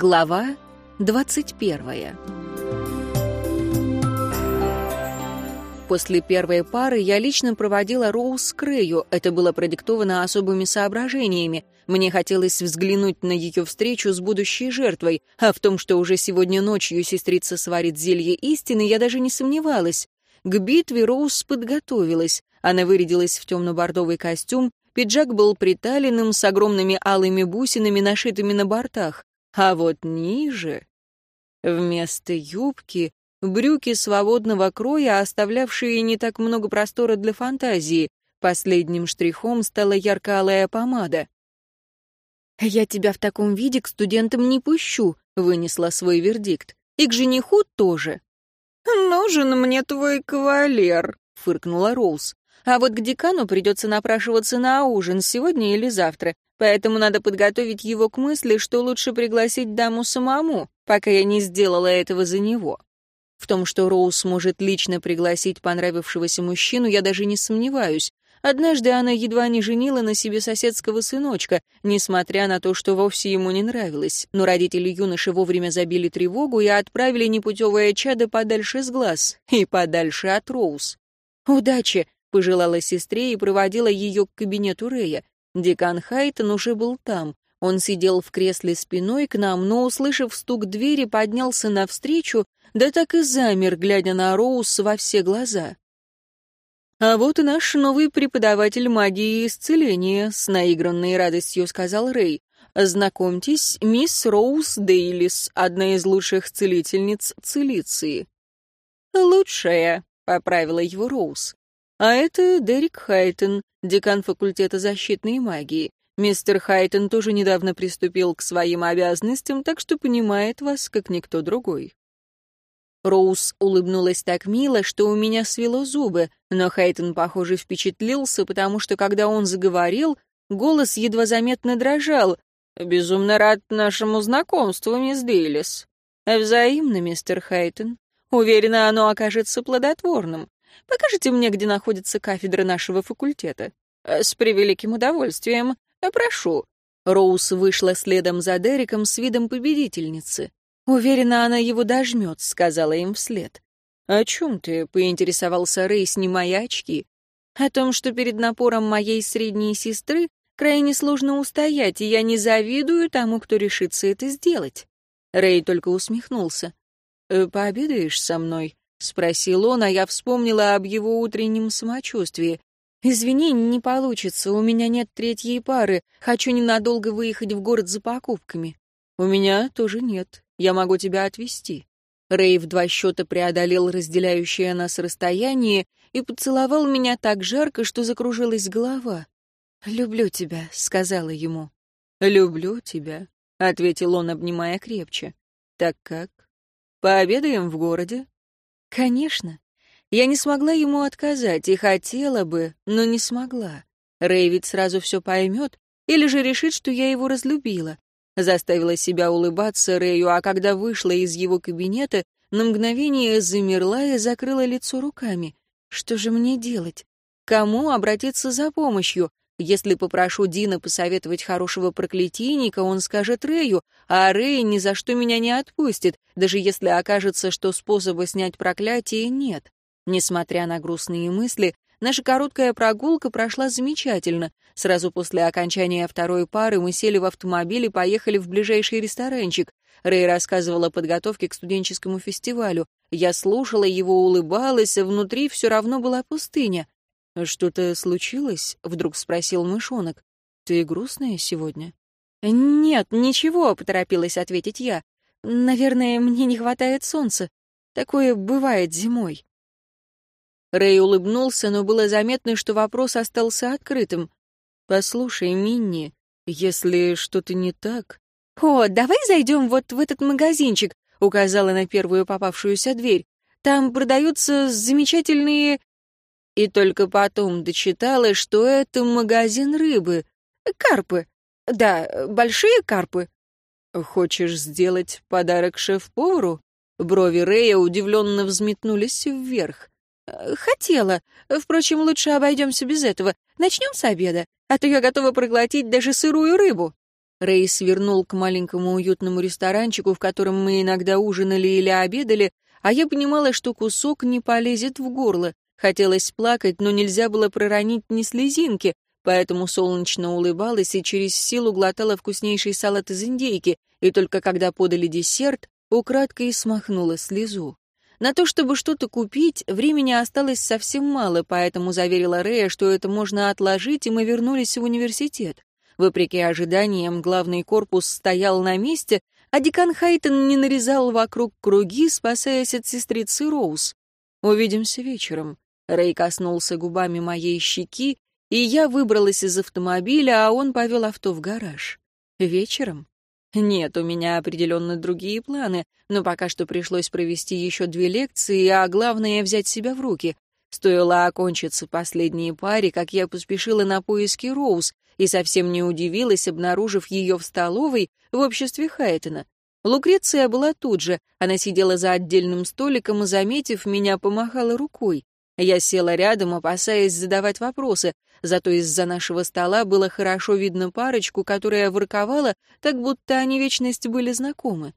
Глава 21 После первой пары я лично проводила Роуз к Рэю. Это было продиктовано особыми соображениями. Мне хотелось взглянуть на ее встречу с будущей жертвой, а в том, что уже сегодня ночью сестрица сварит зелье истины, я даже не сомневалась. К битве Роуз подготовилась. Она вырядилась в темно-бордовый костюм, пиджак был приталенным с огромными алыми бусинами, нашитыми на бортах. А вот ниже, вместо юбки, брюки свободного кроя, оставлявшие не так много простора для фантазии. Последним штрихом стала ярко-алая помада. «Я тебя в таком виде к студентам не пущу», — вынесла свой вердикт. «И к жениху тоже». «Нужен мне твой кавалер», — фыркнула Роуз. «А вот к декану придется напрашиваться на ужин сегодня или завтра. Поэтому надо подготовить его к мысли, что лучше пригласить даму самому, пока я не сделала этого за него. В том, что Роуз может лично пригласить понравившегося мужчину, я даже не сомневаюсь. Однажды она едва не женила на себе соседского сыночка, несмотря на то, что вовсе ему не нравилось. Но родители юноши вовремя забили тревогу и отправили непутевое чадо подальше с глаз и подальше от Роуз. «Удачи!» — пожелала сестре и проводила ее к кабинету Рэя. Декан Хайтон уже был там. Он сидел в кресле спиной к нам, но, услышав стук двери, поднялся навстречу, да так и замер, глядя на Роуз во все глаза. «А вот и наш новый преподаватель магии и исцеления», — с наигранной радостью сказал Рэй. «Знакомьтесь, мисс Роуз Дейлис, одна из лучших целительниц Целиции». «Лучшая», — поправила его Роуз. «А это Дерек Хайтон, декан факультета защитной магии. Мистер Хайтон тоже недавно приступил к своим обязанностям, так что понимает вас, как никто другой». Роуз улыбнулась так мило, что у меня свело зубы, но Хайтон, похоже, впечатлился, потому что, когда он заговорил, голос едва заметно дрожал. «Безумно рад нашему знакомству, мисс Дейлис». «Взаимно, мистер Хайтон. Уверена, оно окажется плодотворным. Покажите мне, где находится кафедра нашего факультета». «Э, «С превеликим удовольствием. Прошу». Роуз вышла следом за Дереком с видом победительницы. «Уверена, она его дожмет», — сказала им вслед. «О чем ты?» — поинтересовался Рэй, снимая очки. «О том, что перед напором моей средней сестры крайне сложно устоять, и я не завидую тому, кто решится это сделать». Рэй только усмехнулся. «Э, «Пообедаешь со мной?» — спросил он, а я вспомнила об его утреннем самочувствии. «Извини, не получится, у меня нет третьей пары, хочу ненадолго выехать в город за покупками». «У меня тоже нет, я могу тебя отвезти». Рэй в два счета преодолел разделяющее нас расстояние и поцеловал меня так жарко, что закружилась голова. «Люблю тебя», — сказала ему. «Люблю тебя», — ответил он, обнимая крепче. «Так как? Пообедаем в городе?» Конечно. Я не смогла ему отказать и хотела бы, но не смогла. Рэй сразу все поймет, или же решит, что я его разлюбила. Заставила себя улыбаться Рэю, а когда вышла из его кабинета, на мгновение замерла и закрыла лицо руками. Что же мне делать? Кому обратиться за помощью? Если попрошу Дина посоветовать хорошего проклятийника, он скажет Рэю, а Рэй ни за что меня не отпустит, даже если окажется, что способа снять проклятие нет. Несмотря на грустные мысли, наша короткая прогулка прошла замечательно. Сразу после окончания второй пары мы сели в автомобиль и поехали в ближайший ресторанчик. Рэй рассказывал о подготовке к студенческому фестивалю. Я слушала его, улыбалась, а внутри все равно была пустыня. «Что-то случилось?» — вдруг спросил мышонок. «Ты грустная сегодня?» «Нет, ничего», — поторопилась ответить я. «Наверное, мне не хватает солнца. Такое бывает зимой». Рэй улыбнулся, но было заметно, что вопрос остался открытым. «Послушай, Минни, если что-то не так...» «О, давай зайдем вот в этот магазинчик», — указала на первую попавшуюся дверь. «Там продаются замечательные и только потом дочитала, что это магазин рыбы. Карпы. Да, большие карпы. Хочешь сделать подарок шеф-повару? Брови Рея удивленно взметнулись вверх. Хотела. Впрочем, лучше обойдемся без этого. Начнем с обеда, а то я готова проглотить даже сырую рыбу. Рэй свернул к маленькому уютному ресторанчику, в котором мы иногда ужинали или обедали, а я понимала, что кусок не полезет в горло. Хотелось плакать, но нельзя было проронить ни слезинки, поэтому солнечно улыбалась и через силу глотала вкуснейший салат из индейки, и только когда подали десерт, украдкой смахнула слезу. На то, чтобы что-то купить, времени осталось совсем мало, поэтому заверила Рэя, что это можно отложить, и мы вернулись в университет. Вопреки ожиданиям, главный корпус стоял на месте, а декан Хайтон не нарезал вокруг круги, спасаясь от сестрицы Роуз. «Увидимся вечером». Рэй коснулся губами моей щеки, и я выбралась из автомобиля, а он повел авто в гараж. «Вечером?» Нет, у меня определенно другие планы, но пока что пришлось провести еще две лекции, а главное — взять себя в руки. Стоило окончиться последней паре, как я поспешила на поиски Роуз и совсем не удивилась, обнаружив ее в столовой в обществе Хайтона. Лукреция была тут же, она сидела за отдельным столиком и, заметив меня, помахала рукой. Я села рядом, опасаясь задавать вопросы, зато из-за нашего стола было хорошо видно парочку, которая ворковала, так будто они вечность были знакомы.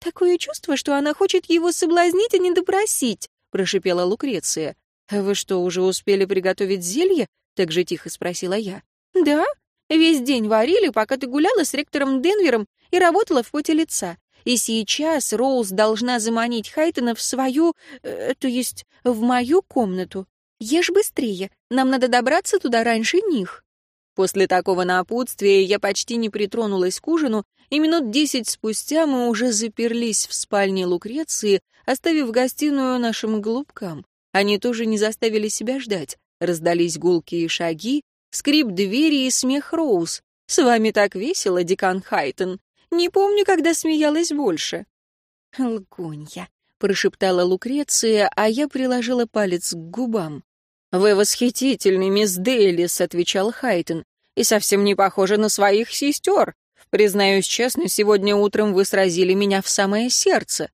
«Такое чувство, что она хочет его соблазнить, а не допросить», — прошипела Лукреция. «А вы что, уже успели приготовить зелье?» — так же тихо спросила я. «Да, весь день варили, пока ты гуляла с ректором Денвером и работала в поте лица. И сейчас Роуз должна заманить Хайтона в свою, э, то есть в мою комнату. Ешь быстрее, нам надо добраться туда раньше них». После такого напутствия я почти не притронулась к ужину, и минут десять спустя мы уже заперлись в спальне Лукреции, оставив гостиную нашим голубкам. Они тоже не заставили себя ждать. Раздались гулкие шаги, скрип двери и смех Роуз. «С вами так весело, декан Хайтон. Не помню, когда смеялась больше». «Лгунья», — прошептала Лукреция, а я приложила палец к губам. «Вы восхитительный, мисс Дейлис», — отвечал Хайтон, «и совсем не похожа на своих сестер. Признаюсь честно, сегодня утром вы сразили меня в самое сердце».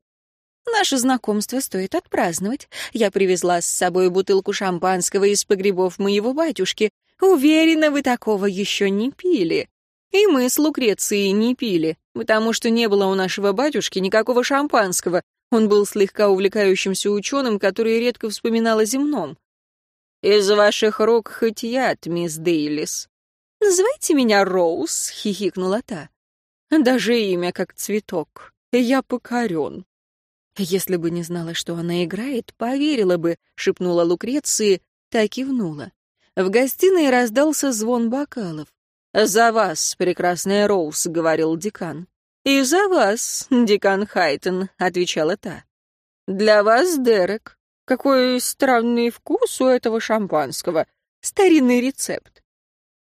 «Наше знакомство стоит отпраздновать. Я привезла с собой бутылку шампанского из погребов моего батюшки. Уверена, вы такого еще не пили». И мы с Лукрецией не пили, потому что не было у нашего батюшки никакого шампанского. Он был слегка увлекающимся ученым, который редко вспоминал о земном. «Из ваших рук хоть яд, мисс Дейлис». «Называйте меня Роуз», — хихикнула та. «Даже имя как цветок. Я покорен». «Если бы не знала, что она играет, поверила бы», — шепнула Лукреции, так кивнула. В гостиной раздался звон бокалов. «За вас, прекрасная Роуз», — говорил декан. «И за вас, декан Хайтон», — отвечала та. «Для вас, Дерек. Какой странный вкус у этого шампанского. Старинный рецепт».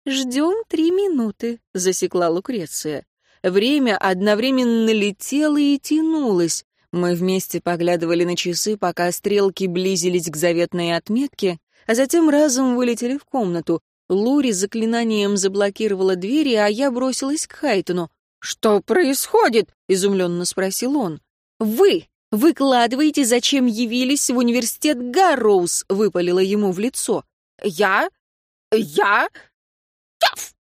«Ждем три минуты», — засекла Лукреция. Время одновременно летело и тянулось. Мы вместе поглядывали на часы, пока стрелки близились к заветной отметке, а затем разом вылетели в комнату. Лури заклинанием заблокировала двери, а я бросилась к Хайтону. «Что происходит?» — изумленно спросил он. «Вы выкладываете, зачем явились в университет Гарроуз», — выпалила ему в лицо. «Я? Я? Таф!»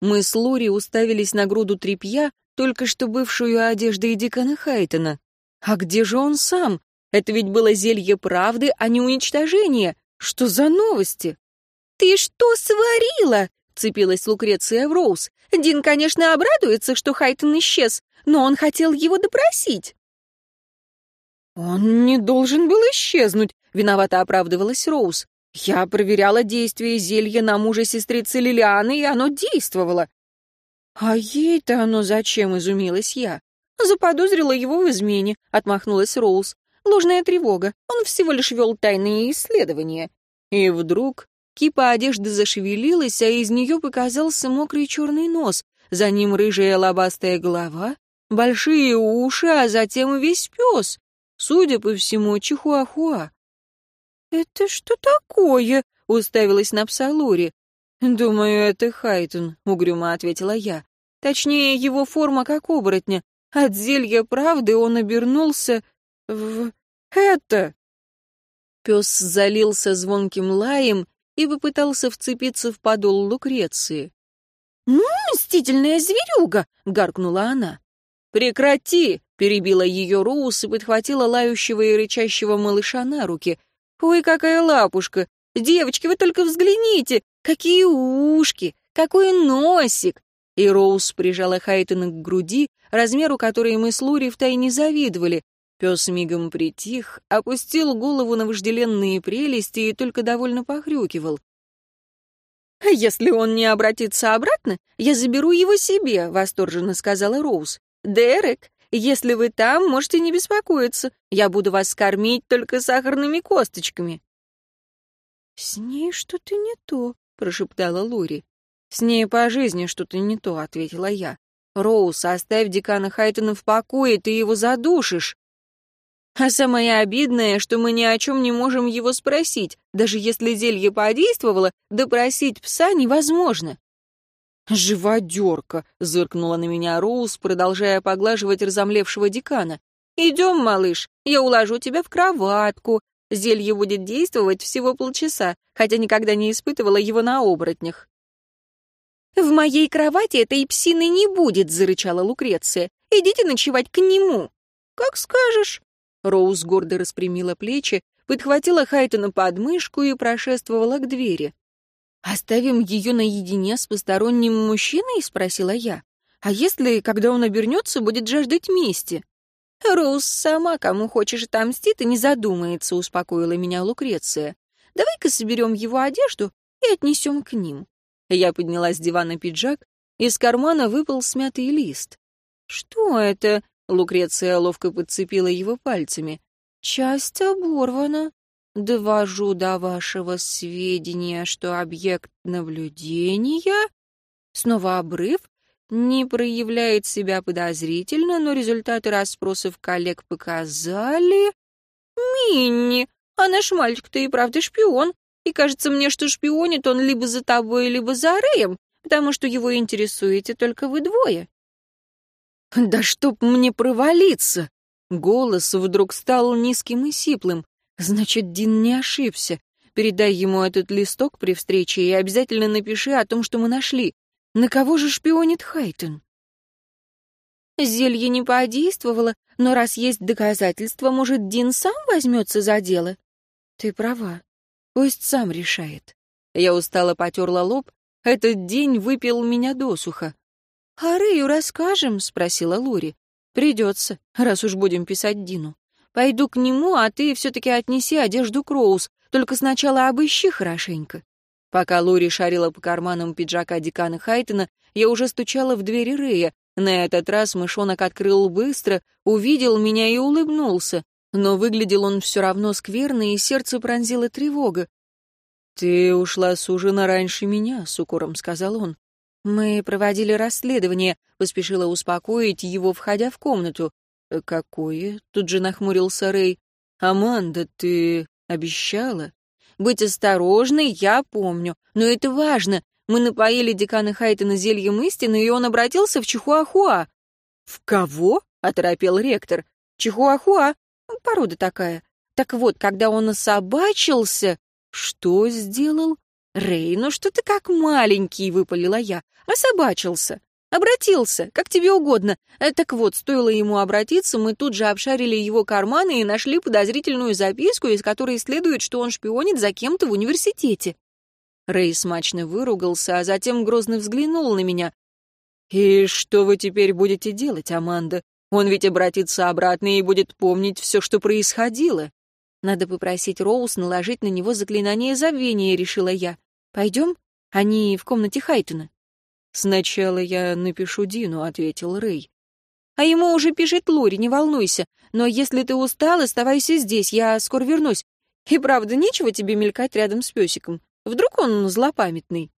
Мы с Лури уставились на груду тряпья, только что бывшую одеждой декана Хайтона. А где же он сам? Это ведь было зелье правды, а не уничтожение. Что за новости? «Ты что сварила?» — цепилась Лукреция в Роуз. «Дин, конечно, обрадуется, что Хайтон исчез, но он хотел его допросить». «Он не должен был исчезнуть», — виновато оправдывалась Роуз. «Я проверяла действие зелья на мужа сестрицы Лилианы, и оно действовало». «А ей-то оно зачем?» — изумилась я. «Заподозрила его в измене», — отмахнулась Роуз. «Ложная тревога. Он всего лишь вел тайные исследования». И вдруг Кипа одежды зашевелилась, а из нее показался мокрый черный нос, за ним рыжая лобастая голова, большие уши, а затем весь пес. Судя по всему, чихуахуа. «Это что такое?» — уставилась на псалури. «Думаю, это Хайтон», — угрюмо ответила я. «Точнее, его форма как оборотня. От зелья правды он обернулся в... это!» Пес залился звонким лаем и попытался вцепиться в подол Лукреции. «Ну, мстительная зверюга!» — гаркнула она. «Прекрати!» — перебила ее Роуз и подхватила лающего и рычащего малыша на руки. «Ой, какая лапушка! Девочки, вы только взгляните! Какие ушки! Какой носик!» И Роуз прижала Хайтона к груди, размеру которой мы с Лури втайне завидовали. Пес мигом притих, опустил голову на вожделенные прелести и только довольно похрюкивал. «Если он не обратится обратно, я заберу его себе», — восторженно сказала Роуз. «Дерек, если вы там, можете не беспокоиться. Я буду вас кормить только сахарными косточками». «С ней что-то не то», — прошептала Лори. «С ней по жизни что-то не то», — ответила я. «Роуз, оставь декана Хайтона в покое, ты его задушишь». А самое обидное, что мы ни о чем не можем его спросить. Даже если зелье подействовало, допросить пса невозможно. «Живодерка!» — зыркнула на меня Роуз, продолжая поглаживать разомлевшего декана. «Идем, малыш, я уложу тебя в кроватку. Зелье будет действовать всего полчаса, хотя никогда не испытывала его на оборотнях». «В моей кровати этой псины не будет», — зарычала Лукреция. «Идите ночевать к нему». «Как скажешь». Роуз гордо распрямила плечи, подхватила Хайтона под мышку и прошествовала к двери. «Оставим ее наедине с посторонним мужчиной?» — спросила я. «А если, когда он обернется, будет жаждать мести?» «Роуз сама, кому хочешь, отомстит и не задумается», — успокоила меня Лукреция. «Давай-ка соберем его одежду и отнесем к ним». Я подняла с дивана пиджак, из кармана выпал смятый лист. «Что это?» — Лукреция ловко подцепила его пальцами. «Часть оборвана. Довожу до вашего сведения, что объект наблюдения, снова обрыв, не проявляет себя подозрительно, но результаты расспросов коллег показали... Минни, а наш мальчик-то и правда шпион, и кажется мне, что шпионит он либо за тобой, либо за Рэем, потому что его интересуете только вы двое. Да чтоб мне провалиться! Голос вдруг стал низким и сиплым. Значит, Дин не ошибся. Передай ему этот листок при встрече и обязательно напиши о том, что мы нашли. На кого же шпионит Хайтон? Зелье не подействовало, но раз есть доказательства, может, Дин сам возьмется за дело? Ты права. Пусть сам решает. Я устало потерла лоб. Этот день выпил меня досуха. «А Рэю расскажем?» — спросила Лури. «Придется, раз уж будем писать Дину. Пойду к нему, а ты все-таки отнеси одежду Кроуз, только сначала обыщи хорошенько». Пока Лури шарила по карманам пиджака декана Хайтона, я уже стучала в двери Рэя. На этот раз мышонок открыл быстро, увидел меня и улыбнулся. Но выглядел он все равно скверно, и сердце пронзила тревога. «Ты ушла с ужина раньше меня», — с укором сказал он. «Мы проводили расследование», — поспешила успокоить его, входя в комнату. «Э, «Какое?» — тут же нахмурился Рэй. «Аманда, ты обещала?» «Быть осторожной, я помню. Но это важно. Мы напоили декана Хайтона зельем истины, и он обратился в Чихуахуа». «В кого?» — оторопел ректор. «Чихуахуа. Порода такая. Так вот, когда он особачился...» «Что сделал?» «Рэй, ну что ты как маленький?» — выпалила я. «Особачился. Обратился, как тебе угодно. Э, так вот, стоило ему обратиться, мы тут же обшарили его карманы и нашли подозрительную записку, из которой следует, что он шпионит за кем-то в университете». Рэй смачно выругался, а затем грозно взглянул на меня. «И что вы теперь будете делать, Аманда? Он ведь обратится обратно и будет помнить все, что происходило». Надо попросить Роуз наложить на него заклинание забвения, решила я. Пойдем? Они в комнате Хайтона. Сначала я напишу Дину, ответил Рэй. А ему уже пишет Лори, не волнуйся. Но если ты устал, оставайся здесь, я скоро вернусь. И правда, нечего тебе мелькать рядом с песиком. Вдруг он злопамятный.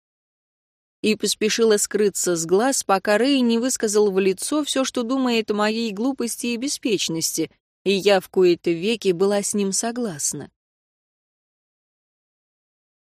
И поспешила скрыться с глаз, пока Рэй не высказал в лицо все, что думает о моей глупости и беспечности — и я в кои-то веки была с ним согласна.